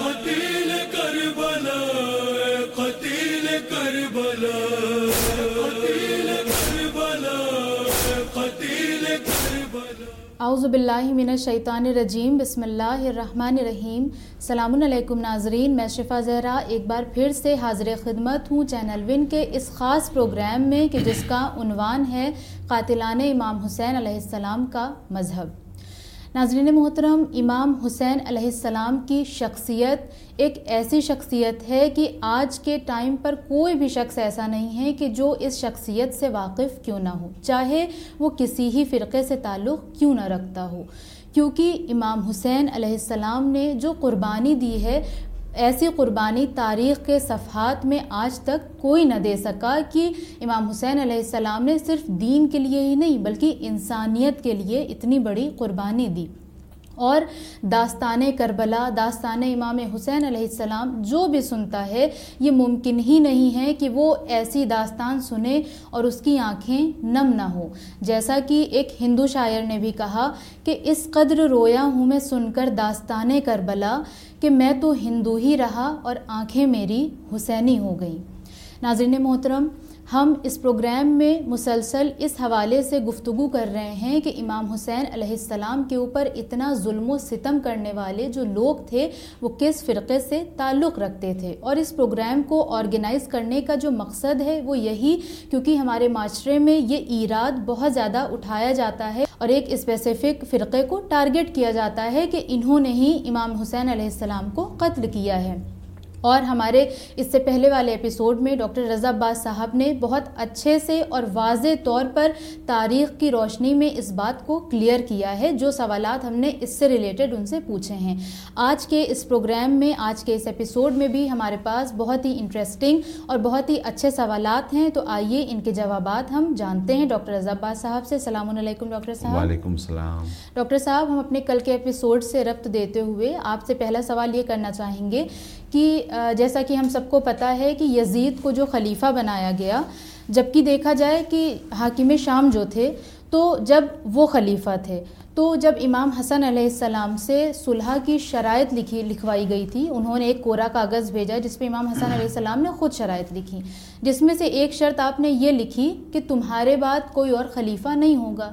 قتیل کربلا قتیل کربلا قتیل کربلا قتیل کربلا۔ اعوذ باللہ من الشیطان الرجیم، بسم اللہ الرحمن الرحیم۔ سلام علیکم ناظرین، میں شفا زہرا ایک بار پھر سے حاضر خدمت ہوں چینل ون کے اس خاص پروگرام میں کہ جس کا عنوان ہے قاتلان امام حسین علیہ السلام کا مذہب۔ ناظرین محترم، امام حسین علیہ السلام کی شخصیت ایک ایسی شخصیت ہے کہ آج کے ٹائم پر کوئی بھی شخص ایسا نہیں ہے کہ جو اس شخصیت سے واقف کیوں نہ ہو، چاہے وہ کسی ہی فرقے سے تعلق کیوں نہ رکھتا ہو۔ کیونکہ امام حسین علیہ السلام نے جو قربانی دی ہے ایسی قربانی تاریخ کے صفحات میں آج تک کوئی نہ دے سکا کہ امام حسین علیہ السلام نے صرف دین کے لیے ہی نہیں بلکہ انسانیت کے لیے اتنی بڑی قربانی دی۔ اور داستان کربلا، داستان امام حسین علیہ السلام جو بھی سنتا ہے، یہ ممکن ہی نہیں ہے کہ وہ ایسی داستان سنے اور اس کی آنکھیں نم نہ ہوں۔ جیسا کہ ایک ہندو شاعر نے بھی کہا کہ اس قدر رویا ہوں میں سن کر داستان کربلا کہ میں تو ہندو ہی رہا اور آنکھیں میری حسینی ہو گئیں۔ ناظرین محترم ہم اس پروگرام میں مسلسل اس حوالے سے گفتگو کر رہے ہیں کہ امام حسین علیہ السلام کے اوپر اتنا ظلم و ستم کرنے والے جو لوگ تھے، وہ کس فرقے سے تعلق رکھتے تھے؟ اور اس پروگرام کو آرگنائز کرنے کا جو مقصد ہے، وہ یہی، کیونکہ ہمارے معاشرے میں یہ ایراد بہت زیادہ اٹھایا جاتا ہے اور ایک اسپیسیفک فرقے کو ٹارگٹ کیا جاتا ہے کہ انہوں نے ہی امام حسین علیہ السلام کو قتل کیا ہے۔ اور ہمارے اس سے پہلے والے ایپیسوڈ میں ڈاکٹر رضا عباس صاحب نے بہت اچھے سے اور واضح طور پر تاریخ کی روشنی میں اس بات کو کلیئر کیا ہے جو سوالات ہم نے اس سے ریلیٹڈ ان سے پوچھے ہیں۔ آج کے اس پروگرام میں آج کے اس ایپیسوڈ میں بھی ہمارے پاس بہت ہی انٹرسٹنگ اور بہت ہی اچھے سوالات ہیں۔ تو آئیے ان کے جوابات ہم جانتے ہیں۔ ڈاکٹر رضا عباس صاحب سے السلام علیکم ڈاکٹر صاحب۔ وعلیکم السلام۔ ڈاکٹر صاحب ہم اپنے کل کے ایپیسوڈ سے ربط دیتے ہوئے آپ سے پہلا سوال یہ کرنا چاہیں گے کہ جیسا کہ ہم سب کو پتہ ہے کہ یزید کو جو خلیفہ بنایا گیا، جبکہ دیکھا جائے کہ حاکم شام جو تھے، تو جب وہ خلیفہ تھے، تو جب امام حسن علیہ السلام سے صلح کی شرائط لکھی، لکھوائی گئی تھی، انہوں نے ایک کورا کاغذ بھیجا جس پہ امام حسن علیہ السلام نے خود شرائط لکھی۔ جس میں سے ایک شرط آپ نے یہ لکھی کہ تمہارے بعد کوئی اور خلیفہ نہیں ہوگا۔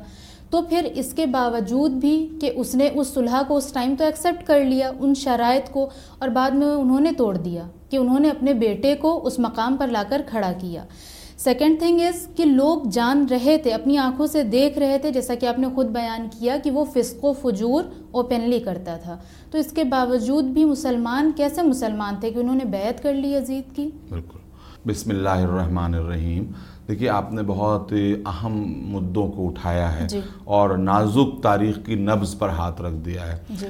تو پھر اس کے باوجود بھی کہ اس نے اس صلح کو اس ٹائم تو ایکسیپٹ کر لیا، ان شرائط کو، اور بعد میں انہوں نے توڑ دیا کہ انہوں نے اپنے بیٹے کو اس مقام پر لا کر کھڑا کیا۔ سیکنڈ تھنگ از کہ لوگ جان رہے تھے، اپنی آنکھوں سے دیکھ رہے تھے، جیسا کہ آپ نے خود بیان کیا کہ وہ فسق و فجور اوپنلی کرتا تھا۔ تو اس کے باوجود بھی مسلمان کیسے مسلمان تھے کہ انہوں نے بیعت کر لی عزید کی؟ بالکل۔ بسم اللہ الرحمن الرحیم۔ دیکھیے آپ نے بہت اہم مدوں کو اٹھایا ہے جی۔ اور نازک تاریخ کی نبز پر ہاتھ رکھ دیا ہے۔ جی۔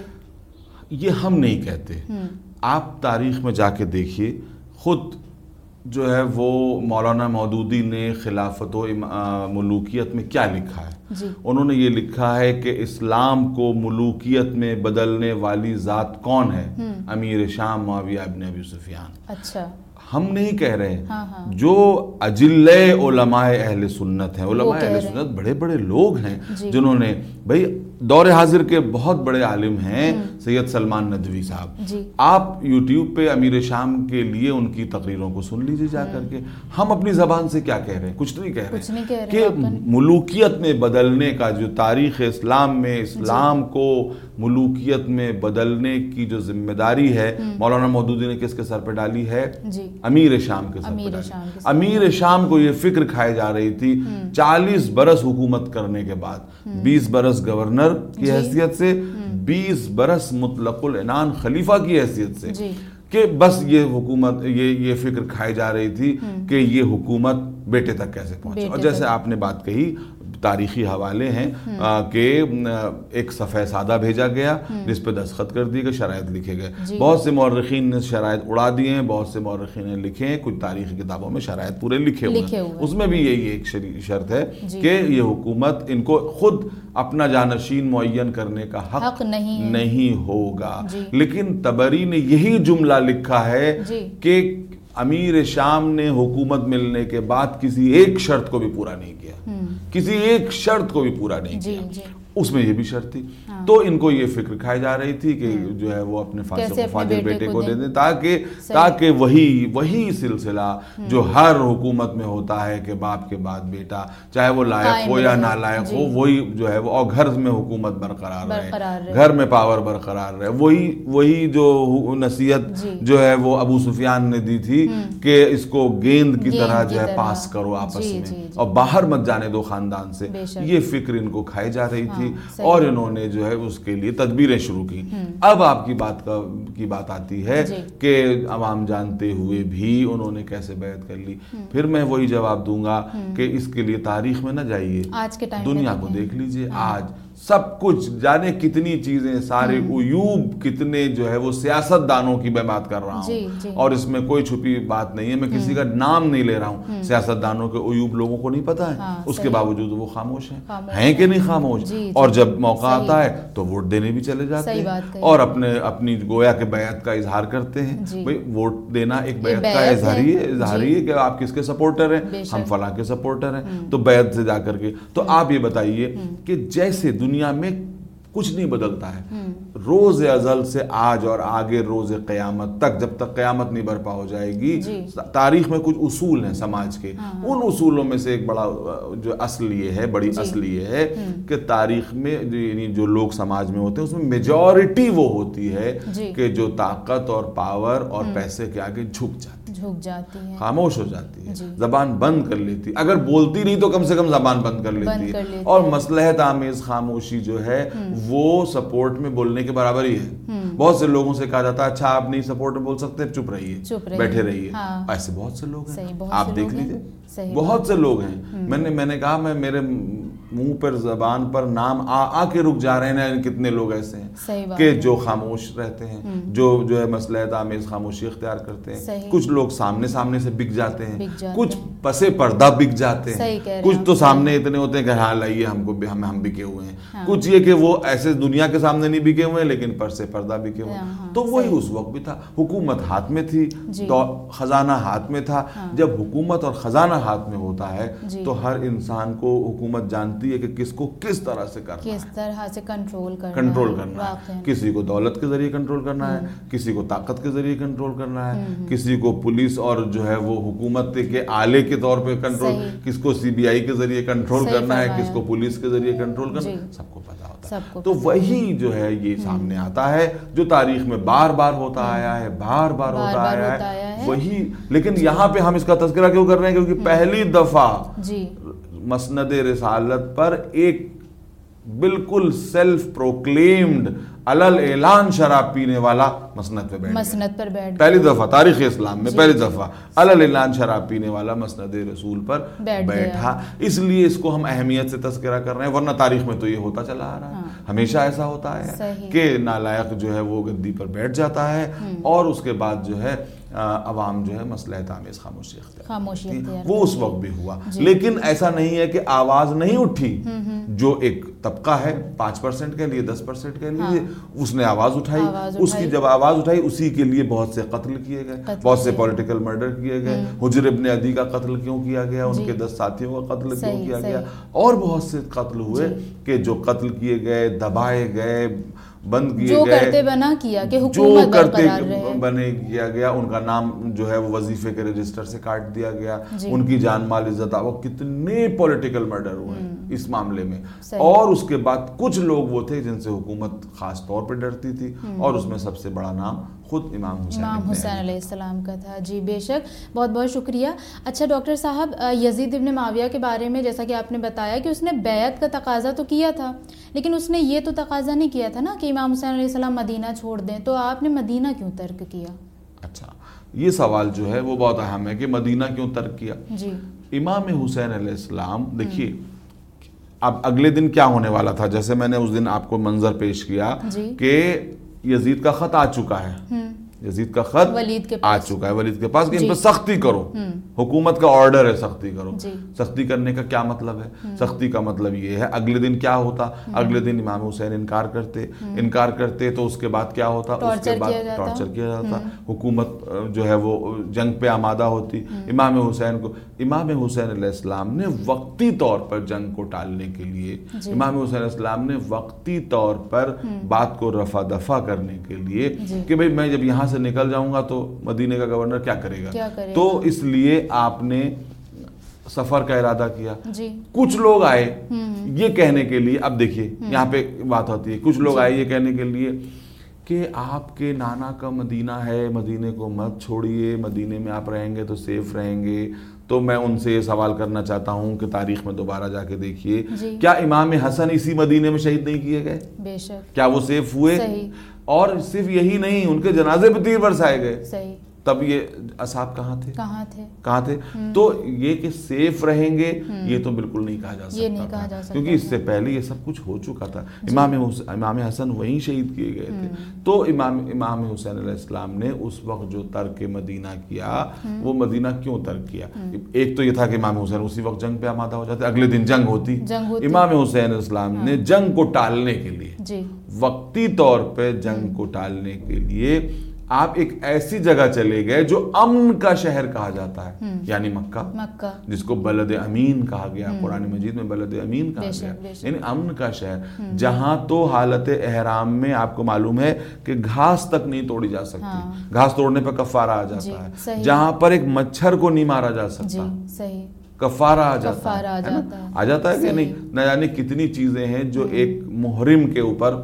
یہ ہم نہیں کہتے۔ آپ تاریخ میں جا کے دیکھیے خود جو ہے وہ مولانا مودودی نے خلافت و ملوکیت میں کیا لکھا ہے؟ جی۔ انہوں نے یہ لکھا ہے کہ اسلام کو ملوکیت میں بدلنے والی ذات کون ہے؟ امیر شام معاویہ ابن ابی سفیان۔ اچھا۔ ہم نہیں کہہ رہے ہاں ہاں۔ جو اجل علماء اہل سنت ہیں علماء اہل۔ سنت بڑے بڑے لوگ ہیں جی۔ جنہوں نے بھائی دور حاضر کے بہت بڑے عالم ہیں سید سلمان ندوی صاحب۔ جی۔ آپ یوٹیوب پہ امیر شام کے لیے ان کی تقریروں کو سن لیجیے جا کر کے۔ ہم اپنی زبان سے کیا کہہ رہے ہیں؟ کچھ نہیں کہہ رہے کہ ہیں۔ اپن۔ ملوکیت میں بدلنے کا جو تاریخ اسلام میں اسلام کو ملوکیت میں بدلنے کی جو ذمہ داری ہے مولانا مودودی نے کس کے سر پہ ڈالی ہے؟ جی۔ امیر شام کے سر پہ ڈالی۔ امیر شام کو یہ فکر کھائی جا رہی تھی چالیس برس حکومت کرنے کے بعد۔ بیس برس گورنر کی جی۔ حیثیت سے بیس برس مطلق العنان خلیفہ کی حیثیت سے۔ جی۔ کہ بس یہ حکومت یہ یہ فکر کھائی جا رہی تھی کہ یہ حکومت بیٹے تک کیسے پہنچے۔ اور جیسے۔ آپ نے بات کہی تاریخی حوالے ہیں کہ ایک صفحہ سادہ بھیجا گیا جس پہ دستخط کر دیے گئے شرائط لکھے گئے جی۔ بہت سے مورخین نے شرائط اڑا دیے ہیں بہت سے مورخین نے لکھے ہیں کچھ تاریخی کتابوں میں شرائط پورے لکھے ہوئے ہیں۔ اس میں بھی یہی ایک شرط ہے جی۔ کہ یہ حکومت ان کو خود اپنا جانشین معین کرنے کا حق نہیں ہوگا جی۔ لیکن تبری نے یہی جملہ لکھا ہے کہ امیر شام نے حکومت ملنے کے بعد کسی ایک شرط کو بھی پورا نہیں کیا۔ کسی ایک شرط کو بھی پورا نہیں جی کیا۔ جی۔ اس میں یہ بھی شرط تھی۔ تو ان کو یہ فکر کھائی جا رہی تھی کہ جو ہے وہ اپنے فاجر بیٹے کو دے دیں۔ تاکہ۔ تاکہ وہی وہی سلسلہ جو ہر حکومت میں ہوتا ہے کہ باپ کے بعد بیٹا چاہے وہ لائق ہو یا۔ نالائق جی۔ ہو وہی جو ہے وہ اور گھر میں حکومت برقرار رہے۔ گھر میں پاور برقرار رہے وہی وہی جو نصیحت جی۔ جو ہے وہ ابو سفیان نے دی تھی کہ اس کو گیند کی طرح جو ہے۔ پاس کرو آپس جی، میں جی، جی۔ اور باہر مت جانے دو خاندان سے۔ یہ فکر ان کو کھائی جا رہی تھی ہاں، اور۔ انہوں نے جو ہے اس کے لیے تدبیریں شروع کی۔ اب آپ کی بات کا کی بات آتی ہے جی۔ کہ عوام جانتے ہوئے بھی انہوں نے کیسے بیعت کر لی۔ پھر میں وہی جواب دوں گا کہ اس کے لیے تاریخ میں نہ جائیے۔ دنیا کو۔ دیکھ لیجیے۔ آج سب کچھ جانے کتنی چیزیں سارے عیوب کتنے جو ہے وہ سیاست دانوں کی میں بات کر رہا جی، ہوں جی۔ اور اس میں کوئی چھپی بات نہیں ہے میں کسی کا نام نہیں لے رہا ہوں سیاست دانوں کے عیوب لوگوں کو نہیں پتا ہے ہاں، اس کے۔ باوجود وہ خاموش ہیں ہیں کہ نہیں خاموش جی، جی۔ اور جب موقع۔ آتا ہے تو ووٹ دینے بھی چلے جاتے ہیں۔ اور اپنے اپنی گویا کے بیعت کا اظہار کرتے ہیں جی۔ بھئی ووٹ دینا ایک بیعت کا بیعت اظہار ہی ہے ہے۔ اظہار جی۔ ہی ہے کہ آپ کس کے سپورٹر ہیں۔ ہم فلاں کے سپورٹر ہیں تو بیعت سے جا کر کے تو آپ یہ بتائیے کہ جیسے دنیا میں کچھ نہیں بدلتا ہے۔ روز ازل سے آج اور آگے روز قیامت تک جب تک قیامت نہیں برپا ہو جائے گی جی۔ تاریخ میں کچھ اصول ہیں سماج کے۔ ان اصولوں میں سے ایک بڑا جو اصل یہ ہے بڑی جی۔ اصل یہ ہے کہ تاریخ میں جو- یعنی جو لوگ سماج میں ہوتے ہیں اس میں میجورٹی وہ ہوتی ہے جی۔ کہ جو طاقت اور پاور اور پیسے کے آگے جھک جاتی ہے جھک جاتی ہے خاموش ہو جاتی ہے جی۔ زبان بند کر لیتی۔ اگر بولتی نہیں تو کم سے کم زبان بند کر لیتی ہے۔ اور مسلحت آمیز خاموشی جو ہے وہ سپورٹ میں بولنے کے برابر ہی ہے۔ بہت سے لوگوں سے کہا جاتا ہے اچھا آپ نہیں سپورٹ میں بول سکتے چپ رہیے۔ بیٹھے رہیے۔ ہاں۔ ایسے بہت سے لوگ ہیں۔ آپ دیکھ۔ لیجیے بہت سے لوگ ہیں۔ میں نے میں نے کہا میں میرے منہ پر زبان پر نام آ آ کے رک جا رہے ہیں کتنے لوگ ایسے ہیں کہ۔ جو خاموش رہتے ہیں جو جو ہے مسلحت آمیز خاموشی اختیار کرتے ہیں۔ کچھ لوگ سامنے سامنے سے بک جاتے ہیں کچھ۔ پسے پردہ بک جاتے ہیں کچھ تو سامنے اتنے ہوتے ہیں کہ ہاں لائیے ہم کو ہم ہم بکے ہوئے ہیں ہاں۔ کچھ یہ کہ وہ ایسے دنیا کے سامنے نہیں بکے ہوئے ہیں لیکن پر سے پردہ بکے ہوئے ہاں، ہیں ہاں، تو وہی۔ اس وقت بھی تھا حکومت ہاتھ میں تھی جی۔ تو خزانہ ہاتھ میں تھا ہاں۔ جب حکومت اور خزانہ ہاتھ میں ہوتا ہے جی۔ تو ہر انسان کو حکومت جانتی ہے کہ کس کو کس طرح سے کرنا کس طرح سے کنٹرول کرنا کنٹرول کرنا۔ ہے۔ کسی کو دولت کے ذریعے کنٹرول کرنا ہے کسی کو طاقت کے ذریعے کنٹرول کرنا ہے۔ کسی کو پولیس اور جو ہے وہ حکومت کے آلے کے طور پہ کنٹرول۔ کس کو سی بی آئی کے ذریعے کنٹرول کرنا ہے۔ کس کو پولیس کے ذریعے کنٹرول کرنا جی۔ ہے سب کو پتا ہوتا ہے۔ تو وہی جو ہے یہ سامنے آتا ہے جو تاریخ میں بار بار ہوتا آیا ہے بار بار ہوتا آیا ہے۔ وہی۔ لیکن یہاں پہ ہم اس کا تذکرہ کیوں کر رہے ہیں؟ کیونکہ پہلی دفعہ جی۔ مسند رسالت پر ایک بالکل سیلف پروکلیمڈ علل اعلان شراب پینے والا مسند پہ بیٹھ مسند پر بیٹھ پہلی دفعہ تاریخ اسلام میں جی، پہلی۔ دفعہ علل اعلان شراب پینے والا مسند رسول پر۔ بیٹھا اس لیے اس کو ہم اہمیت سے تذکرہ کر رہے ہیں ورنہ تاریخ میں تو یہ ہوتا چلا آ رہا ہے ہمیشہ ایسا ہوتا ہے ہاں۔ کہ نالائق جو ہے وہ گدی پر بیٹھ جاتا ہے اور اس کے بعد جو ہے عوام جو ہے مسلح تعمیز خاموشی اختیار خاموشی۔ اختیار وہ اس۔ وقت بھی ہوا جی۔ لیکن ایسا نہیں ہے کہ آواز نہیں اٹھی جو ایک طبقہ ہے پانچ پرسنٹ کے لیے دس پرسنٹ کے لیے اس نے آواز اٹھائی اس کی۔ جب آواز اٹھائی اسی کے لیے بہت سے قتل کیے گئے بہت سے۔ پولیٹیکل مرڈر کیے گئے حجر ابن عدی کا قتل کیوں کیا گیا ان جی۔ کے دس ساتھیوں کا قتل کیوں کیا گیا۔ اور بہت سے قتل ہوئے جی۔ کہ جو قتل کیے گئے دبائے گئے بند کیے جو گئے کرتے بنا کیا کہ جو حکومت کرتے برقرار رہے۔ بنے کیا گیا ان کا نام جو ہے وہ وظیفے کے رجسٹر سے کاٹ دیا گیا۔ جی۔ ان کی جان مال عزت وہ کتنے پولیٹیکل مرڈر ہوئے ہیں اس معاملے میں۔ اور اس کے بعد کچھ لوگ وہ تھے جن سے حکومت خاص طور پہ ڈرتی تھی۔ اور اس میں سب سے بڑا نام خود امام حسین امام حسین علی۔ علیہ السلام کا تھا۔ جی بے شک بہت بہت شکریہ۔ اچھا ڈاکٹر صاحب یزید ابن معاویہ کے بارے میں جیسا کہ آپ نے بتایا کہ اس نے بیعت کا تقاضا تو کیا تھا لیکن اس نے یہ تو تقاضا نہیں کیا تھا نا کہ امام حسین علیہ السلام مدینہ چھوڑ دیں۔ تو آپ نے مدینہ کیوں ترک کیا؟ اچھا یہ سوال جو ہے وہ بہت اہم ہے کہ مدینہ کیوں ترک کیا؟ جی۔ امام حسین علیہ السلام دیکھیے اب اگلے دن کیا ہونے والا تھا؟ جیسے میں نے اس دن آپ کو منظر پیش کیا جی۔ کہ یزید کا خط آ چکا ہے۔ یزید کا خط ولید کے آ پاس۔ چکا ہے ولید کے پاس کہ ان جی۔ پہ سختی کرو۔ حکومت کا آرڈر ہے سختی کرو۔ جی۔ سختی کرنے کا کیا مطلب ہے؟ سختی کا مطلب یہ ہے اگلے دن کیا ہوتا؟ اگلے دن امام حسین انکار کرتے۔ انکار کرتے تو اس کے بعد کیا ہوتا؟ اس کے بعد۔ ٹارچر کیا جاتا۔ حکومت جو ہے وہ جنگ پہ آمادہ ہوتی۔ امام حسین کو امام حسین علیہ السلام نے وقتی طور پر جنگ کو ٹالنے کے لیے جی۔ امام حسین علیہ السلام نے وقتی طور پر بات کو رفع دفع کرنے کے لیے۔ کہ بھئی میں جب یہاں سے نکل جاؤں گا تو مدینہ کا گورنر کیا کرے گا؟ تو اس لیے آپ نے سفر کا ارادہ کیا۔ جی۔ کچھ لوگ آئے۔ یہ کہنے کے لیے اب دیکھیے یہاں پہ بات ہوتی ہے۔ کچھ جی۔ لوگ آئے یہ کہنے کے لیے کہ آپ کے نانا کا مدینہ ہے مدینے کو مت چھوڑیے مدینے میں آپ رہیں گے تو سیف رہیں گے۔ تو میں ان سے یہ سوال کرنا چاہتا ہوں کہ تاریخ میں دوبارہ جا کے دیکھیے۔ جی۔ کیا امام حسن اسی مدینے میں شہید نہیں کیے گئے؟ بے شک۔ کیا وہ سیف ہوئے؟ صحیح۔ اور صرف یہی نہیں ان کے جنازے پہ تیر برسائے گئے۔ صحیح۔ تب یہ اصحاب کہاں تھے؟ کہاں تھے؟ کہاں تھے؟ تو یہ کہ سیف رہیں گے یہ تو بالکل نہیں کہا جا سکتا یہ نہیں تھا۔ کہا جا سکتا کیونکہ اس سے پہلے یہ سب کچھ ہو چکا تھا۔ امام حس- امام حسن وہیں شہید کیے گئے تھے۔ تو امام امام حسین علیہ السلام نے اس وقت جو ترک مدینہ کیا وہ مدینہ کیوں ترک کیا؟ ایک تو یہ تھا کہ امام حسین اسی وقت جنگ پہ آمادہ ہو جاتے اگلے دن جنگ ہوتی۔ امام حسین علیہ السلام نے جنگ کو ٹالنے کے لیے جی۔ وقتی طور پہ جنگ کو ٹالنے کے لیے آپ ایک ایسی جگہ چلے گئے جو امن کا شہر کہا جاتا ہے یعنی مکہ۔ مکہ۔ جس کو بلد امین کہا گیا قرآن مجید میں بلد امین کہا گیا۔ یعنی امن کا شہر۔ جہاں تو حالت احرام میں آپ کو معلوم ہے کہ گھاس تک نہیں توڑی جا سکتی۔ ہاں۔ گھاس توڑنے پہ کفارہ آ جی، جاتا ہے۔ صحیح۔ جہاں پر ایک مچھر کو نہیں مارا جا جی سکتا صحیح۔ کفارہ آ جاتا ہے ہے۔ آ جاتا ہے کہ۔ نہیں؟ نہ جانے کتنی چیزیں ہیں جو ایک محرم کے اوپر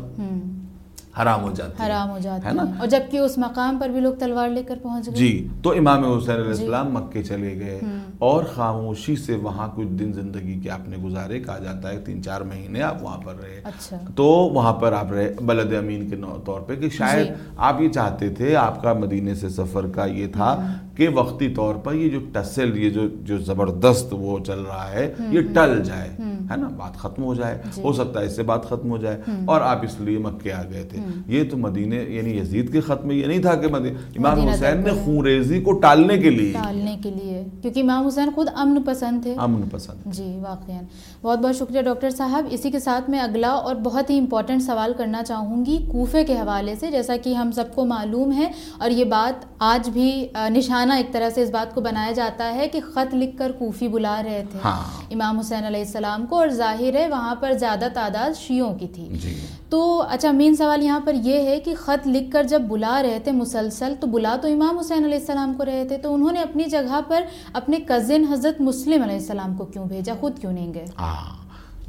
حرام ہو جاتی حرام ہو جاتے ہے نا؟ اور جبکہ اس مقام پر بھی لوگ تلوار لے کر پہنچ گئے۔ جی تو امام حسین علیہ جی۔ السلام مکے چلے گئے۔ اور خاموشی سے وہاں کچھ دن زندگی کے آپ نے گزارے کہا جاتا ہے۔ تین چار مہینے آپ وہاں پر رہے۔ اچھا۔ تو وہاں پر آپ رہے بلد امین کے طور پہ کہ شاید جی۔ آپ یہ چاہتے تھے آپ کا مدینے سے سفر کا یہ تھا کہ وقتی طور پر یہ جو ٹسل یہ جو زبردست وہ چل رہا ہے یہ ٹل جائے۔ ہے نا بات ختم ہو جائے جی۔ ہو سکتا ہے اس سے بات ختم ہو جائے اور آپ اس لیے مکے آ گئے تھے۔ یہ تو مدینے یعنی یزید کے خط میں یہ نہیں تھا کہ مدی- امام مدینہ حسین نے گئے۔ خونریزی کو ٹالنے کے لیے۔ ٹالنے کے لیے۔ کیونکہ امام حسین خود امن پسند تھے۔ امن پسند۔ جی واقعا۔ بہت بہت شکریہ ڈاکٹر صاحب۔ اسی کے ساتھ میں اگلا اور بہت ہی امپورٹنٹ سوال کرنا چاہوں گی کوفے کے حوالے سے جیسا کہ ہم سب کو معلوم ہے۔ اور یہ بات آج بھی نشانہ ایک طرح سے اس بات کو بنایا جاتا ہے کہ خط لکھ کر کوفی بلا رہے تھے۔ ہاں۔ امام حسین علیہ السلام کو اور ظاہر ہے وہاں پر زیادہ تعداد شیعوں کی تھی۔ جی۔ تو اچھا مین سوال یہاں پر یہ ہے کہ خط لکھ کر جب بلا رہے تھے مسلسل تو بلا تو امام حسین علیہ السلام کو رہے تھے تو انہوں نے اپنی جگہ پر اپنے کزن حضرت مسلم علیہ السلام کو کیوں بھیجا؟ خود کیوں نہیں گئے؟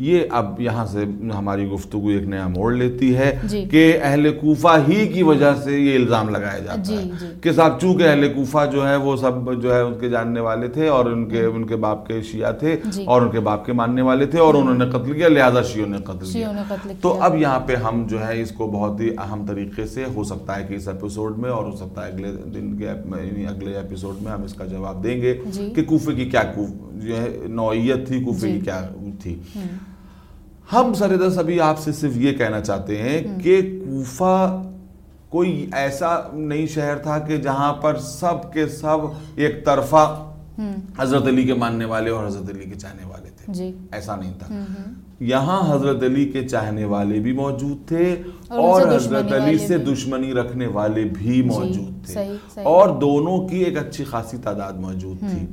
یہ اب یہاں سے ہماری گفتگو ایک نیا موڑ لیتی ہے جی۔ کہ اہل کوفہ ہی کی وجہ سے یہ الزام لگایا جاتا جی، ہے جی۔ کہ صاحب چونکہ اہل کوفہ جو ہے وہ سب جو ہے ان کے جاننے والے تھے اور ان کے ان کے باپ کے شیعہ تھے۔ اور ان کے باپ کے ماننے والے تھے اور انہوں نے قتل کیا لہذا شیعوں نے قتل کیا تو اب یہاں پہ ہم جو ہے اس کو بہت ہی اہم طریقے سے ہو سکتا ہے کہ اس ایپیسوڈ میں اور ہو سکتا ہے اگلے دن کے یعنی اگلے ایپیسوڈ میں ہم اس کا جواب دیں گے۔ کہ کوفے کی کیا کوف- جو ہے نوعیت تھی کوفے۔ کی کیا تھی ہم سردس ابھی آپ سے صرف یہ کہنا چاہتے ہیں کہ کوفہ کوئی ایسا نہیں شہر تھا کہ جہاں پر سب کے سب ایک طرفہ حضرت علی کے ماننے والے اور حضرت علی کے چاہنے والے تھے۔ جی۔ ایسا نہیں تھا۔ یہاں حضرت علی کے چاہنے والے بھی موجود تھے اور حضرت علی سے۔ دشمنی رکھنے والے بھی موجود تھے۔ اور دونوں کی ایک اچھی خاصی تعداد موجود تھی۔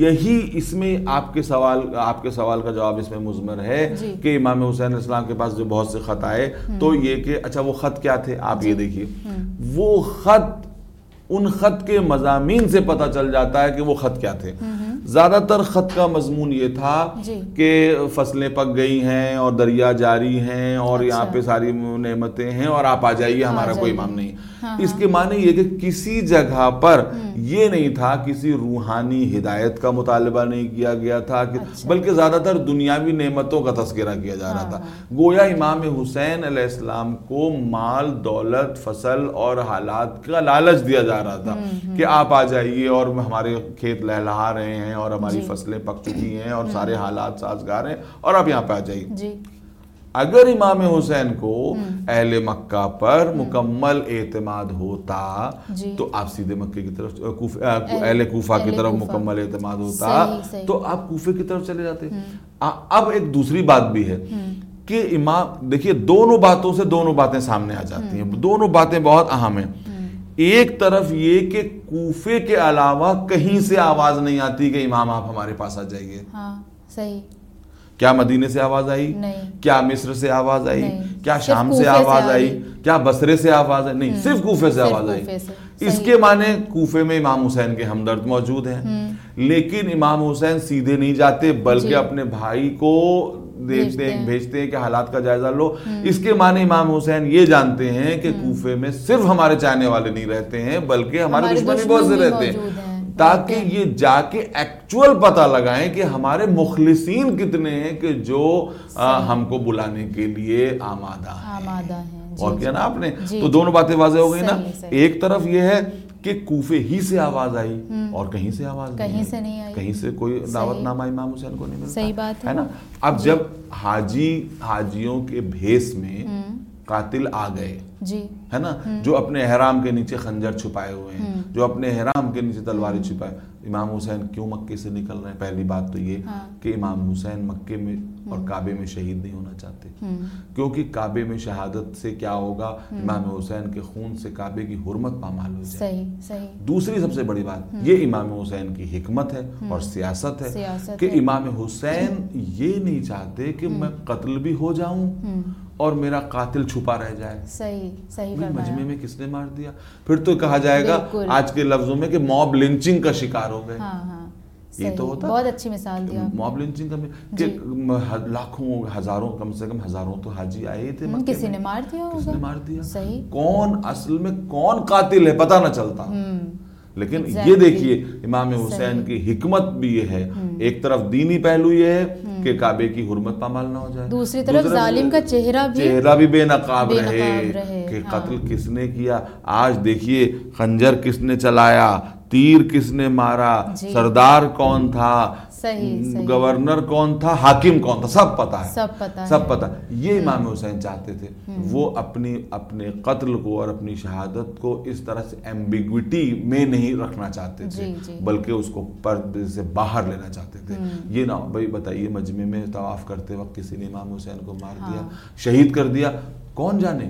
یہی اس میں آپ کے سوال آپ کے سوال کا جواب اس میں مضمر ہے جی۔ کہ امام حسین علیہ السلام کے پاس جو بہت سے خط آئے تو یہ کہ اچھا وہ خط کیا تھے؟ آپ جی۔ یہ دیکھیے وہ خط ان خط کے مضامین سے پتہ چل جاتا ہے کہ وہ خط کیا تھے۔ زیادہ تر خط کا مضمون یہ تھا جی۔ کہ فصلیں پک گئی ہیں اور دریا جاری ہیں اور اچھا۔ یہاں پہ ساری نعمتیں ہیں اور آپ آ جائیے ہمارا کوئی۔ امام نہیں ہاں، اس کے معنی یہ کہ کسی جگہ پر یہ نہیں تھا کسی روحانی ہدایت کا مطالبہ نہیں کیا گیا تھا اچھا۔ بلکہ زیادہ تر دنیاوی نعمتوں کا تذکرہ کیا جا رہا ہاں، تھا گویا امام حسین علیہ السلام کو مال دولت فصل اور حالات کا لالچ دیا جا رہا تھا کہ آپ آ جائیے اور ہمارے کھیت لہلہا رہے ہیں اور ہماری جی۔ فصلیں پک چکی ہیں اور سارے حالات سازگار ہیں اور آپ یہاں پہ آ جائیے۔ جی۔ اگر امام حسین کو اہل مکہ پر مکمل اعتماد ہوتا جی۔ تو آپ سیدھے مکے کی طرف اہل کوفہ کی طرف۔ مکمل اعتماد ہوتا۔ تو آپ کوفے کی طرف چلے جاتے۔ اب ایک دوسری بات بھی ہے کہ امام دیکھیے دونوں باتوں سے دونوں باتیں سامنے آ جاتی ہیں۔ دونوں باتیں بہت اہم ہیں۔ ایک طرف یہ کہ کوفے کے علاوہ کہیں سے آواز نہیں آتی کہ امام آپ ہمارے پاس آ جائیے ہاں صحیح کیا مدینے سے آواز آئی نہیں۔ کیا مصر سے آواز آئی۔ کیا شام سے آواز آئی۔ کیا بصرے سے آواز آئی نہیں صرف کوفے سے آواز آئی اس۔ کے معنی کوفے میں امام حسین کے ہمدرد موجود ہیں لیکن امام حسین سیدھے نہیں جاتے بلکہ جی۔ اپنے بھائی کو دیکھتے ہیں۔ بھیجتے ہیں۔ کہ حالات کا جائزہ لو۔ اس کے معنی امام حسین یہ جانتے ہیں کہ کوفے میں صرف ہمارے چاہنے والے نہیں رہتے ہیں بلکہ ہمارے دشمن بھی بہت سے رہتے ہیں۔ تاکہ۔ یہ جا کے ایکچول پتہ لگائیں کہ ہمارے مخلصین کتنے ہیں کہ جو ہم کو بلانے کے لیے آمادہ آمادہ ہیں۔ اور جی۔ کیا نا آپ نے؟ جی، تو جی۔ دونوں باتیں واضح ہو گئی نا۔ ایک طرف یہ ہے کہ کوفے ہی سے آواز آئی اور کہیں سے آواز کہیں سے نہیں آئی۔ کہیں سے کوئی دعوت۔ نامہ امام حسین کو نہیں ملتا۔ صحیح بات ہے۔ ہے نا؟ اب جب حاجی حاجیوں کے بھیس میں قاتل آ گئے۔ جی۔ ہے نا؟ جو اپنے احرام کے نیچے خنجر چھپائے ہوئے ہیں۔ جو اپنے احرام کے نیچے تلواریں چھپائے۔ امام حسین کیوں مکے سے نکل رہے ہیں؟ پہلی بات تو یہ ہاں۔ کہ امام حسین مکے میں اور کعبے میں شہید نہیں ہونا چاہتے۔ کیونکہ کعبے میں شہادت سے کیا ہوگا؟ امام حسین کے خون سے کعبے کی حرمت پامال ہو جائے۔ صحیح صحیح۔ دوسری سب سے بڑی بات یہ امام حسین کی حکمت ہے اور سیاست ہے کہ۔ امام حسین یہ نہیں چاہتے کہ میں قتل بھی ہو جاؤں۔ اور میرا قاتل چھپا رہ جائے۔ صحیح صحیح مجمع میں کس نے مار دیا؟ پھر تو کہا جائے گا۔ آج کے لفظوں میں کہ موب لنچنگ کا شکار ہو گئے۔ ہاں ہاں۔ یہ۔ تو ہوتا۔ بہت اچھی مثال دی آپ نے۔ موب لنچنگ کا کہ جی۔ لاکھوں ہزاروں کم سے کم ہزاروں تو حاجی آئے تھے کسی۔ نے مار دیا کس نے مار دیا؟ صحیح۔ کون اصل میں کون قاتل ہے؟ پتہ نہ چلتا۔ لیکن یہ. دیکھیے امام حسین کی حکمت بھی یہ ہے ایک طرف دینی پہلو یہ ہے کہ کعبے کی حرمت پامال نہ ہو جائے۔ دوسری طرف ظالم کا چہرہ بھی چہرہ بھی بے نقاب بے رہے رہے، کہ ہاں۔ قتل کس نے کیا؟ آج دیکھیے خنجر کس نے چلایا؟ تیر کس نے مارا؟ جی۔ سردار کون تھا؟ صحیح،۔ گورنر کون تھا؟ حاکم کون تھا؟ سب پتا ہے۔ سب ہے۔ سب پتا یہ امام حسین چاہتے تھے۔ وہ اپنی اپنے قتل کو اور اپنی شہادت کو اس طرح سے ایمبیگوٹی میں نہیں رکھنا چاہتے تھے جی، جی۔ بلکہ اس کو پردے سے باہر لینا چاہتے تھے۔ یہ نہ بھائی بتائیے مجمع میں طواف کرتے وقت کسی نے امام حسین کو مار دیا ہاں۔ شہید کر دیا کون جانے؟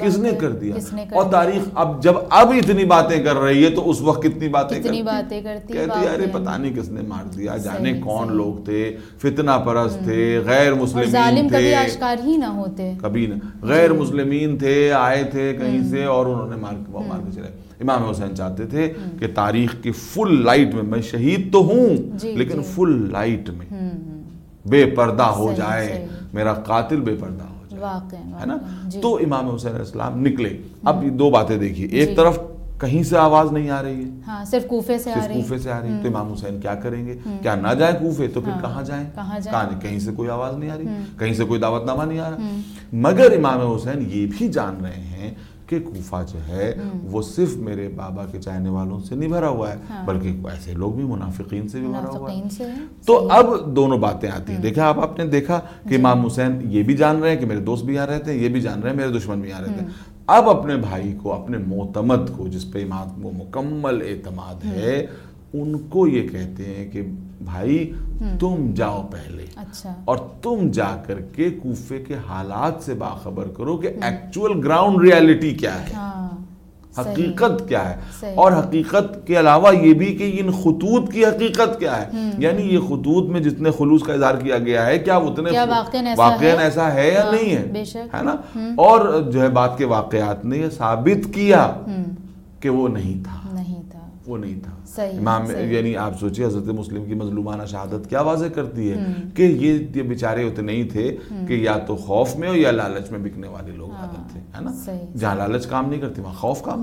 کس نے کر دیا؟ اور۔ تاریخ اب جب اب اتنی باتیں کر رہی ہے تو اس وقت کتنی باتیں کرتی؟ کہتی واقعی۔ پتہ نہیں کس نے مار دیا جانے کون۔ لوگ تھے فتنہ پرست تھے غیر مسلمین تھے۔ ہی نہ ہوتے۔ کبھی نہ۔ غیر مسلمین تھے آئے تھے کہیں سے اور انہوں نے مار مار کے چلے امام حسین چاہتے تھے کہ تاریخ کی فل لائٹ میں میں شہید تو ہوں جی، لیکن جی۔ فل لائٹ میں۔ بے پردہ ہو جائے۔ میرا قاتل بے پردہ ہو ہے نا؟ جی۔ تو امام حسین علیہ السلام نکلے۔ اب دو باتیں دیکھیے۔ ایک جی۔ طرف کہیں سے آواز نہیں آ رہی ہے۔ ہاں صرف کوفے سے آ صرف رہی۔ کوفے سے آ رہی۔ ہے تو امام حسین کیا کریں گے؟ کیا نہ جائیں کوفے تو پھر ہاں، کہاں جائیں؟ کہاں کہیں سے کوئی آواز نہیں آ رہی۔ کہیں سے کوئی دعوت نامہ نہیں آ رہا۔ مگر امام حسین یہ بھی جان رہے ہیں کہ کوفہ جو ہے وہ صرف میرے بابا کے چاہنے والوں سے نہیں بھرا ہوا ہے ہاں۔ بلکہ ایسے لوگ بھی منافقین سے بھی بھرا ہوا ہے۔ تو اب دونوں باتیں آتی ہیں۔ دیکھا آپ آپ نے دیکھا کہ امام حسین یہ بھی جان رہے ہیں کہ میرے دوست بھی یہاں رہتے ہیں یہ بھی جان رہے ہیں میرے دشمن بھی یہاں رہتے ہیں اب اپنے بھائی کو اپنے معتمد کو جس پہ امام کو مکمل اعتماد ہے ان کو یہ کہتے ہیں کہ بھائی تم جاؤ پہلے۔ اچھا۔ اور تم جا کر کے کوفے کے حالات سے باخبر کرو کہ ایکچول گراؤنڈ ریالٹی کیا ہے۔ ہاں۔ حقیقت کیا ہے۔ اور حقیقت کے علاوہ یہ بھی کہ ان خطوط کی حقیقت کیا ہے۔ یعنی یہ خطوط میں جتنے خلوص کا اظہار کیا گیا ہے کیا اتنے کیا واقعاً ایسا ہے؟ یا ہاں، نہیں ہے؟ نا؟ اور جو ہے بات کے واقعات نے یہ ثابت کیا کہ وہ نہیں تھا۔ وہ نہیں تھا۔ امام۔ یعنی آپ سوچیے حضرت مسلم کی مظلومانہ شہادت کیا واضح کرتی ہے کہ یہ یہ بیچارے اتنے نہیں تھے کہ یا تو خوف میں ہو یا لالچ میں بکنے والے لوگ حضرت تھے ہے نا؟ جہاں لالچ کام نہیں کرتی وہاں خوف کام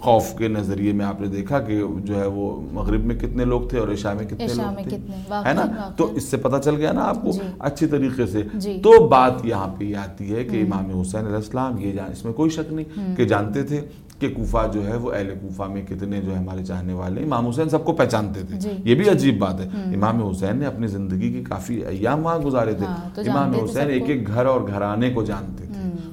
خوف کے نظریے میں آپ نے دیکھا کہ جو ہے وہ مغرب میں کتنے لوگ تھے اور عشاء میں کتنے لوگ تھے ہے نا۔ تو اس سے پتہ چل گیا نا آپ کو جی۔ اچھی طریقے سے۔ جی۔ تو بات یہاں پہ یہ آتی ہے کہ امام حسین علیہ السلام یہ جان اس میں کوئی شک نہیں کہ جانتے تھے کہ کوفہ جو ہے وہ اہل کوفہ میں کتنے جو ہے ہمارے چاہنے والے امام حسین سب کو پہچانتے تھے۔ جی۔ یہ بھی عجیب بات ہے۔ امام حسین نے اپنی زندگی کی کافی ایام وہاں گزارے تھے۔ ہاں، امام حسین ایک۔ ایک گھر اور گھرانے کو جانتے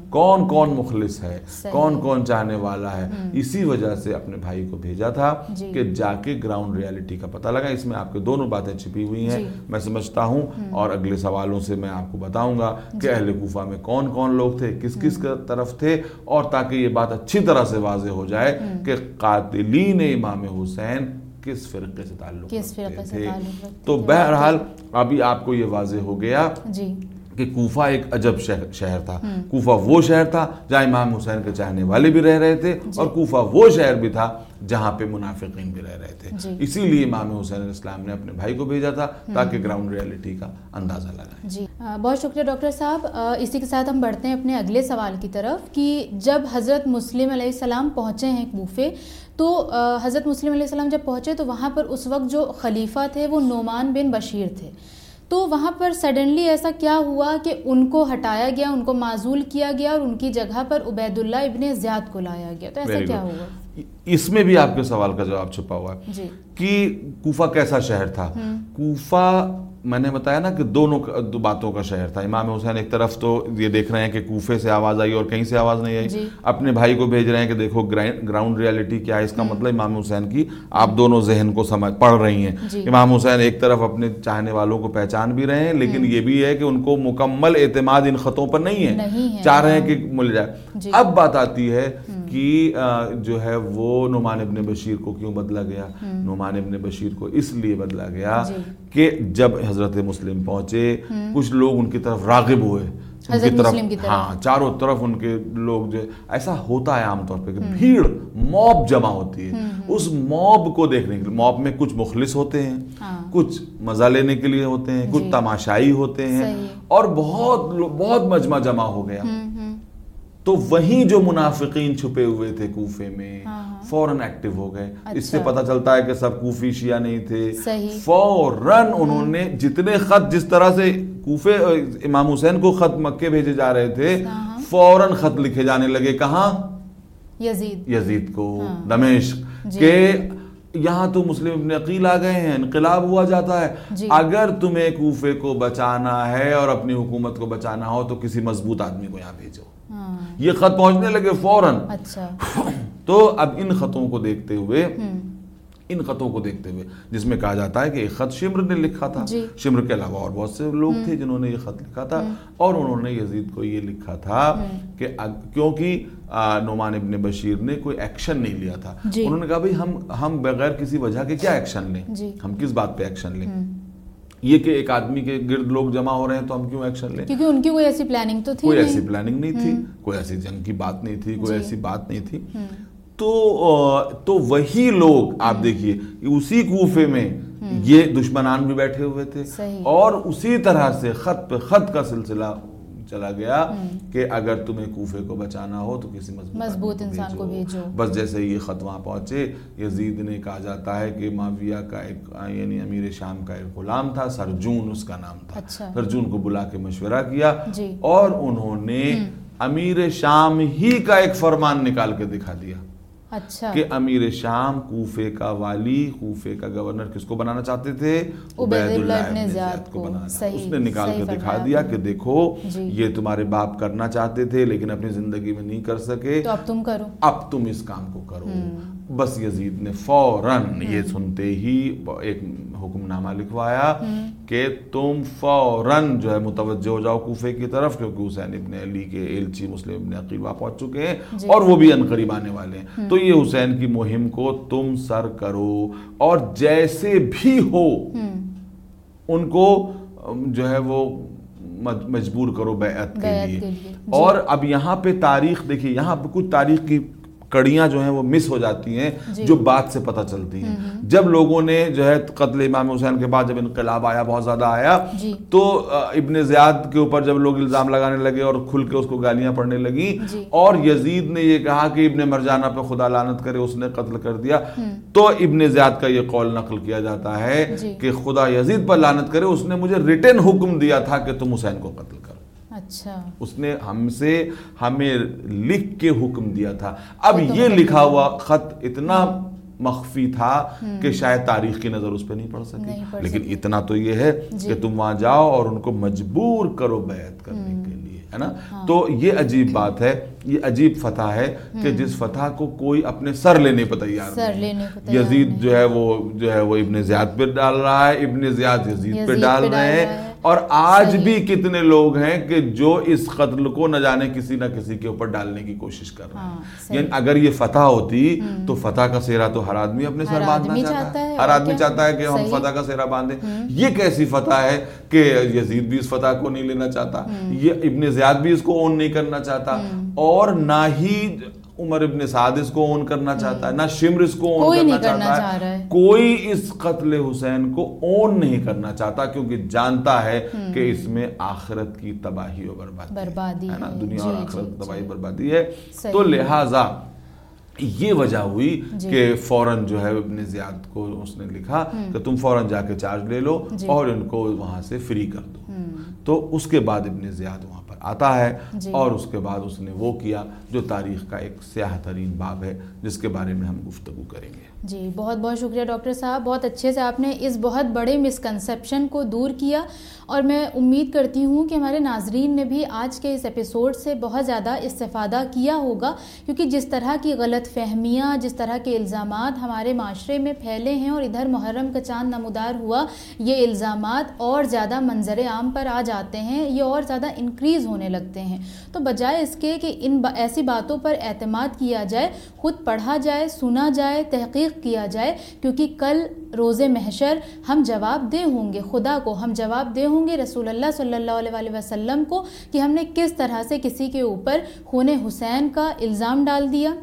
کون کون مخلص ہے۔ کون کون چاہنے والا ہے اسی وجہ سے اپنے بھائی کو بھیجا تھا جی۔ کہ جا کے گراؤنڈ ریالٹی کا پتہ لگا اس میں آپ کے دونوں باتیں چھپی ہوئی ہیں جی۔ میں سمجھتا ہوں اور اگلے سوالوں سے میں آپ کو بتاؤں گا جی۔ کہ اہل کوفہ میں کون کون لوگ تھے کس کس کا طرف تھے اور تاکہ یہ بات اچھی طرح سے واضح ہو جائے کہ قاتلین امام حسین کس فرقے سے تعلق کس فرقے سے تعلق تو۔ بہرحال ابھی آپ کو یہ واضح ہو گیا جی کہ کوفہ ایک عجب شہر شہر تھا۔ کوفہ وہ شہر تھا جہاں امام حسین کے چاہنے والے بھی رہ رہے تھے جی۔ اور کوفہ وہ شہر بھی تھا جہاں پہ منافقین بھی رہ رہے تھے۔ جی۔ اسی لیے امام حسین علیہ السلام نے اپنے بھائی کو بھیجا تھا تاکہ گراؤنڈ ریالٹی کا اندازہ لگائیں جی۔ بہت شکریہ ڈاکٹر صاحب۔ اسی کے ساتھ ہم بڑھتے ہیں اپنے اگلے سوال کی طرف کہ جب حضرت مسلم علیہ السلام پہنچے ہیں کوفے تو حضرت مسلم علیہ السلام جب پہنچے تو وہاں پر اس وقت جو خلیفہ تھے وہ نعمان بن بشیر تھے۔ تو وہاں پر سڈنلی ایسا کیا ہوا کہ ان کو ہٹایا گیا ان کو معزول کیا گیا اور ان کی جگہ پر عبید اللہ ابن زیاد کو لایا گیا۔ تو ایسا کیا. ہوا؟ اس میں بھی آپ کے سوال کا جواب چھپا ہوا ہے جی۔ کہ کوفہ کیسا شہر تھا؟ کوفہ میں نے بتایا نا کہ دونوں دو باتوں کا شہر تھا۔ امام حسین ایک طرف تو یہ دیکھ رہے ہیں کہ کوفے سے آواز آئی اور کہیں سے آواز نہیں آئی۔ جی۔ اپنے بھائی کو بھیج رہے ہیں کہ دیکھو گراؤنڈ ریالٹی کیا ہے؟ اس کا مطلب امام حسین کی آپ دونوں ذہن کو سمجھ پڑھ رہی ہیں۔ جی۔ امام حسین ایک طرف اپنے چاہنے والوں کو پہچان بھی رہے ہیں لیکن یہ بھی ہے کہ ان کو مکمل اعتماد ان خطوں پر نہیں ہے۔ چاہ رہے ہیں۔ کہ مل جائے۔ جی۔ اب بات آتی ہے آ، جو ہے وہ نعمان ابن بشیر کو کیوں بدلا گیا؟ نعمان ابن بشیر کو اس لیے بدلا گیا جی۔ کہ جب حضرت مسلم پہنچے کچھ لوگ ان کی طرف راغب ہوئے۔ ان کی طرف۔ ہاں چاروں طرف ان کے لوگ جو ایسا ہوتا ہے عام طور پہ کہ بھیڑ موب جمع ہوتی ہے۔ اس موب کو دیکھنے کے لیے موب میں کچھ مخلص ہوتے ہیں ہاں۔ کچھ مزہ لینے کے لیے ہوتے ہیں کچھ جی۔ تماشائی ہوتے ہیں۔ اور بہت بہت مجمع جمع ہو گیا۔ تو وہیں جو منافقین چھپے ہوئے تھے کوفے میں ہاں، ہاں۔ فوراً ایکٹیو ہو گئے اس سے اچھا۔ پتہ چلتا ہے کہ سب کوفی شیعہ نہیں تھے۔ فوراً انہوں نے جتنے خط جس طرح سے کوفے امام حسین کو خط مکے بھیجے جا رہے تھے ہاں، ہاں۔ فوراً خط لکھے جانے لگے کہاں یزید یزید کو ہاں۔ دمشق جی۔ کہ یہاں تو مسلم ابن عقیل آ گئے ہیں انقلاب ہوا جاتا ہے۔ جی۔ اگر تمہیں کوفے کو بچانا ہے اور اپنی حکومت کو بچانا ہو تو کسی مضبوط آدمی کو یہاں بھیجو۔ ہاں۔ یہ خط پہنچنے لگے فوراً۔ اچھا۔ تو اب ان خطوں کو دیکھتے ہوئے ان خطوں کو دیکھتے ہوئے جس میں کہا جاتا ہے کہ ایک خط شمر نے لکھا تھا۔ جی۔ شمر کے علاوہ اور بہت سے لوگ تھے جنہوں نے یہ خط لکھا تھا۔ اور انہوں نے یزید کو یہ لکھا تھا کہ کیونکہ نعمان ابن بشیر نے کوئی ایکشن نہیں لیا تھا۔ جی۔ انہوں نے کہا بھائی ہم ہم بغیر کسی وجہ کے کیا ایکشن لیں؟ جی۔ ہم کس بات پہ ایکشن لیں؟ یہ کہ ایک آدمی کے گرد لوگ جمع ہو رہے ہیں تو ہم کیوں ایکشن لیں؟ کیونکہ ان کی کوئی ایسی پلاننگ تو تھی کوئی نہیں۔ ایسی پلاننگ نہیں تھی۔ کوئی ایسی جنگ کی بات نہیں تھی۔ کوئی جی۔ ایسی بات نہیں تھی۔ تو تو وہی لوگ آپ دیکھیے اسی کوفے میں یہ دشمنان بھی بیٹھے ہوئے تھے۔ اور اسی طرح سے خط پہ خط کا سلسلہ چلا گیا کہ اگر تمہیں کوفے کو بچانا ہو تو کسی مضبوط انسان کو بھیجو۔ بس جیسے یہ خط وہاں پہنچے یزید نے کہا جاتا ہے کہ معاویہ کا ایک یعنی امیر شام کا ایک غلام تھا سرجون اس کا نام تھا۔ اچھا۔ سرجون کو بلا کے مشورہ کیا۔ جی۔ اور انہوں نے امیر شام ہی کا ایک فرمان نکال کے دکھا دیا۔ اچھا۔ کہ امیر شام کوفے کا والی کوفے کا گورنر کس کو بنانا چاہتے تھے؟ عبید اللہ ابن زیاد کو۔ بنانا۔ اس نے نکال کے دکھا دیا کہ۔ دیکھو جی۔ یہ تمہارے باپ کرنا چاہتے تھے لیکن اپنی زندگی میں نہیں کر سکے۔ تو اب تم کرو۔ اب تم اس کام کو کرو۔ بس یزید نے فوراً یہ سنتے ہی ایک حکم نامہ لکھوایا کہ تم فوراً جو ہے متوجہ ہو جاؤ کوفے کی طرف کیونکہ حسین ابن علی کے ایلچی مسلم ابن عقیل وہاں پہنچ چکے ہیں جی۔ اور وہ بھی انقریب آنے والے ہیں۔ تو یہ حسین کی مہم کو تم سر کرو اور جیسے بھی ہو ان کو جو ہے وہ مج- مجبور کرو بیعت کے بیعت لیے۔ کے لیے، جی۔ اور اب یہاں پہ تاریخ دیکھیے یہاں پہ کچھ تاریخ کی کڑیاں جو ہیں وہ مس ہو جاتی ہیں جی۔ جو بات سے پتہ چلتی ہیں جب لوگوں نے جو ہے قتل امام حسین کے بعد جب انقلاب آیا بہت زیادہ آیا جی۔ تو ابن زیاد کے اوپر جب لوگ الزام لگانے لگے اور کھل کے اس کو گالیاں پڑنے لگی جی۔ اور یزید نے یہ کہا کہ ابن مرجانہ پہ خدا لعنت کرے اس نے قتل کر دیا تو ابن زیاد کا یہ قول نقل کیا جاتا ہے۔ کہ خدا یزید پر لعنت کرے اس نے مجھے ریٹن حکم دیا تھا کہ تم حسین کو قتل اچھا۔ اس نے ہم سے ہمیں لکھ کے حکم دیا تھا۔ اب یہ لکھا ہوا خط اتنا مخفی تھا کہ شاید تاریخ کی نظر اس پہ نہیں پڑ نہیں سکی لیکن اتنا تو یہ ہے جی۔ کہ تم وہاں جاؤ اور ان کو مجبور کرو بیعت کرنے کے لیے ہے نا؟ تو یہ عجیب بات ہے یہ عجیب فتح ہے کہ جس فتح کو کوئی اپنے سر لینے پہ تیار نہیں یزید جو ہے۔ وہ جو ہے وہ ابن زیاد پہ ڈال رہا ہے ابن زیاد یزید پہ ڈال رہے ہیں۔ اور آج۔ بھی کتنے لوگ ہیں کہ جو اس قتل کو نہ جانے کسی نہ کسی کے اوپر ڈالنے کی کوشش کر رہے ہاں، ہیں صحیح۔ یعنی اگر یہ فتح ہوتی تو فتح کا سہرا تو ہر آدمی اپنے سر باندھنا چاہتا ہے۔ ہر آدمی؟ چاہتا ہے کہ ہم۔ فتح کا سہرا باندھیں۔ یہ کیسی فتح ہے کہ یزید بھی اس فتح کو نہیں لینا چاہتا؟ یہ ابن زیاد بھی اس کو اون نہیں کرنا چاہتا۔ اور نہ ہی عمر ابن سعد اس کو اون کرنا چاہتا ہے نہ شمر اس کو اون کرنا چاہتا ہے۔ کوئی اس قتل حسین کو اون نہیں کرنا چاہتا کیونکہ جانتا ہے کہ اس میں آخرت کی تباہی و بربادی ہے۔ نا۔ دنیا جی، اور جی، آخرت کی جی۔ تباہی بربادی ہے صحیح۔ تو لہٰذا یہ وجہ ہوئی جی۔ کہ فوراً جو ہے ابن زیاد کو اس نے لکھا کہ تم فوراً جا کے چارج لے لو جی۔ اور ان کو وہاں سے فری کر دو تو اس کے بعد ابن زیاد وہاں آتا ہے جی۔ اور اس کے بعد اس نے وہ کیا جو تاریخ کا ایک سیاہ ترین باب ہے جس کے بارے میں ہم گفتگو کریں گے جی بہت بہت شکریہ ڈاکٹر صاحب۔ بہت اچھے سے آپ نے اس بہت بڑے مسکنسیپشن کو دور کیا۔ اور میں امید کرتی ہوں کہ ہمارے ناظرین نے بھی آج کے اس ایپیسوڈ سے بہت زیادہ استفادہ کیا ہوگا۔ کیونکہ جس طرح کی غلط فہمیاں، جس طرح کے الزامات ہمارے معاشرے میں پھیلے ہیں اور ادھر محرم کا چاند نمودار ہوا، یہ الزامات اور زیادہ منظر عام پر آ جاتے ہیں، یہ اور زیادہ انکریز ہونے لگتے ہیں۔ تو بجائے اس کے کہ ان با ایسی باتوں پر اعتماد کیا جائے، خود پڑھا جائے، سنا جائے، تحقیق کیا جائے، کیونکہ کل روز محشر ہم جواب دہ ہوں گے، خدا کو ہم جواب دہ ہوں گے، رسول اللہ صلی اللہ علیہ وآلہ وسلم کو، کہ ہم نے کس طرح سے کسی کے اوپر خون حسین کا الزام ڈال دیا۔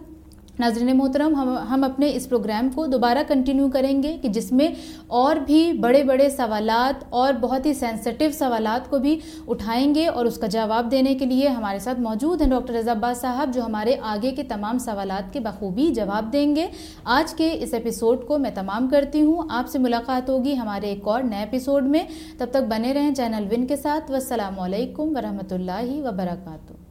ناظرین محترم، ہم ہم اپنے اس پروگرام کو دوبارہ کنٹینیو کریں گے کہ جس میں اور بھی بڑے بڑے سوالات اور بہت ہی سینسٹیو سوالات کو بھی اٹھائیں گے اور اس کا جواب دینے کے لیے ہمارے ساتھ موجود ہیں ڈاکٹر رضا عباس صاحب، جو ہمارے آگے کے تمام سوالات کے بخوبی جواب دیں گے۔ آج کے اس ایپیسوڈ کو میں تمام کرتی ہوں۔ آپ سے ملاقات ہوگی ہمارے ایک اور نئے ایپیسوڈ میں۔ تب تک بنے رہیں چینل ون کے ساتھ۔ والسلام علیکم ورحمۃ اللہ وبرکاتہ۔